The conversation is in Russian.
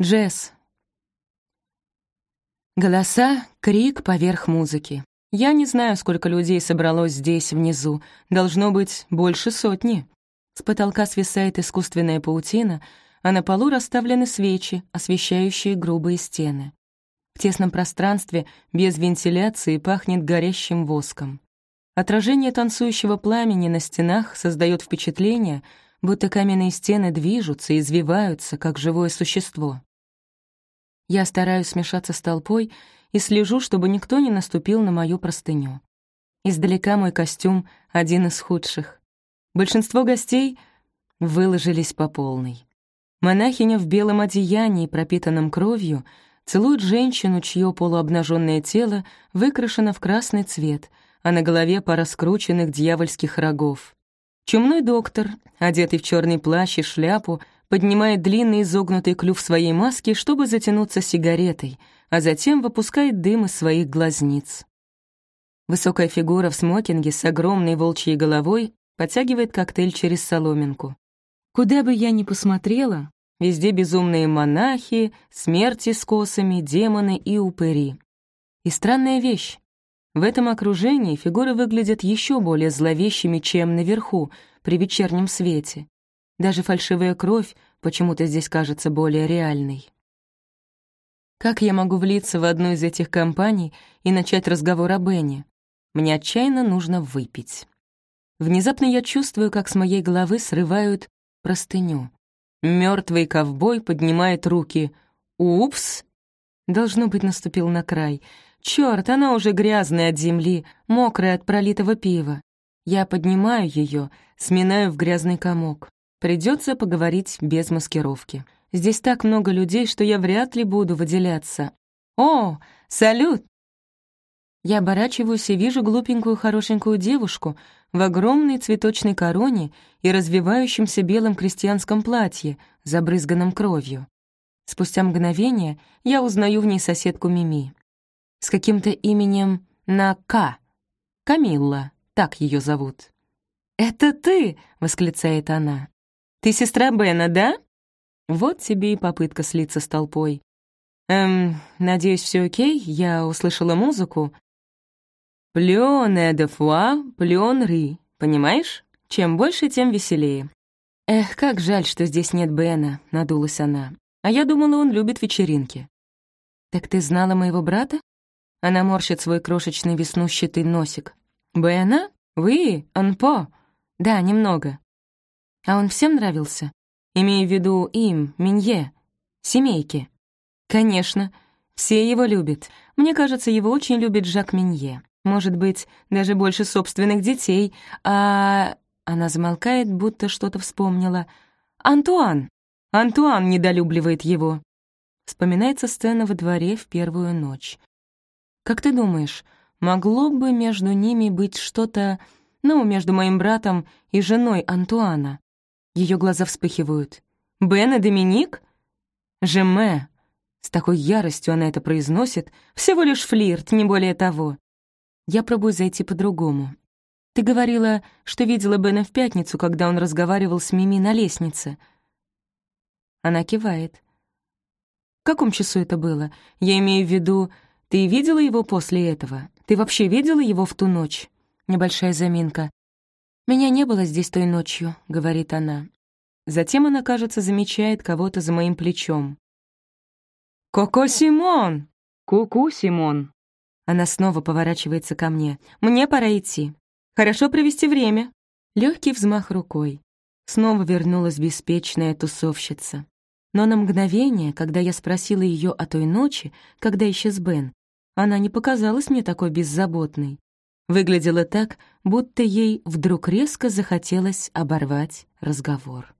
Джесс. Голоса, крик поверх музыки. Я не знаю, сколько людей собралось здесь, внизу. Должно быть, больше сотни. С потолка свисает искусственная паутина, а на полу расставлены свечи, освещающие грубые стены. В тесном пространстве, без вентиляции, пахнет горящим воском. Отражение танцующего пламени на стенах создает впечатление, будто каменные стены движутся, извиваются, как живое существо. Я стараюсь смешаться с толпой и слежу, чтобы никто не наступил на мою простыню. Издалека мой костюм — один из худших. Большинство гостей выложились по полной. Монахиня в белом одеянии, пропитанном кровью, целует женщину, чье полуобнаженное тело выкрашено в красный цвет, а на голове пара скрученных дьявольских рогов. Чумной доктор, одетый в черный плащ и шляпу, поднимает длинный изогнутый клюв своей маски, чтобы затянуться сигаретой, а затем выпускает дым из своих глазниц. Высокая фигура в смокинге с огромной волчьей головой подтягивает коктейль через соломинку. Куда бы я ни посмотрела, везде безумные монахи, смерти с косами, демоны и упыри. И странная вещь. В этом окружении фигуры выглядят еще более зловещими, чем наверху, при вечернем свете. Даже фальшивая кровь почему-то здесь кажется более реальной. Как я могу влиться в одну из этих компаний и начать разговор о Бене? Мне отчаянно нужно выпить. Внезапно я чувствую, как с моей головы срывают простыню. Мертвый ковбой поднимает руки. «Упс!» Должно быть, наступил на край. Черт, она уже грязная от земли, мокрая от пролитого пива. Я поднимаю ее, сминаю в грязный комок. Придется поговорить без маскировки. Здесь так много людей, что я вряд ли буду выделяться. «О, салют!» Я оборачиваюсь и вижу глупенькую хорошенькую девушку в огромной цветочной короне и развивающемся белом крестьянском платье, забрызганном кровью. Спустя мгновение я узнаю в ней соседку Мими. С каким-то именем на «К». Камилла, так ее зовут. «Это ты!» — восклицает она. Ты сестра Бена, да?» Вот тебе и попытка слиться с толпой. «Эм, надеюсь, все окей? Я услышала музыку». «Плён де фуа, плён ри», понимаешь? Чем больше, тем веселее. «Эх, как жаль, что здесь нет Бена», — надулась она. «А я думала, он любит вечеринки». «Так ты знала моего брата?» Она морщит свой крошечный веснущатый носик. «Бена? Вы? Анпо?» «Да, немного. А он всем нравился? Имею в виду им, Минье, семейке. Конечно, все его любят. Мне кажется, его очень любит Жак Минье. Может быть, даже больше собственных детей. А... Она замолкает, будто что-то вспомнила. «Антуан! Антуан недолюбливает его!» Вспоминается сцена во дворе в первую ночь. «Как ты думаешь, могло бы между ними быть что-то, ну, между моим братом и женой Антуана?» Ее глаза вспыхивают. «Бен и Доминик?» «Жеме!» С такой яростью она это произносит. «Всего лишь флирт, не более того». Я пробую зайти по-другому. Ты говорила, что видела Бена в пятницу, когда он разговаривал с Мими на лестнице. Она кивает. В каком часу это было? Я имею в виду, ты видела его после этого? Ты вообще видела его в ту ночь? Небольшая заминка. «Меня не было здесь той ночью», — говорит она. Затем она, кажется, замечает кого-то за моим плечом. «Коко Симон! Ку-ку, Симон!» Она снова поворачивается ко мне. «Мне пора идти. Хорошо провести время». Легкий взмах рукой. Снова вернулась беспечная тусовщица. Но на мгновение, когда я спросила ее о той ночи, когда исчез Бен, она не показалась мне такой беззаботной. Выглядело так, будто ей вдруг резко захотелось оборвать разговор.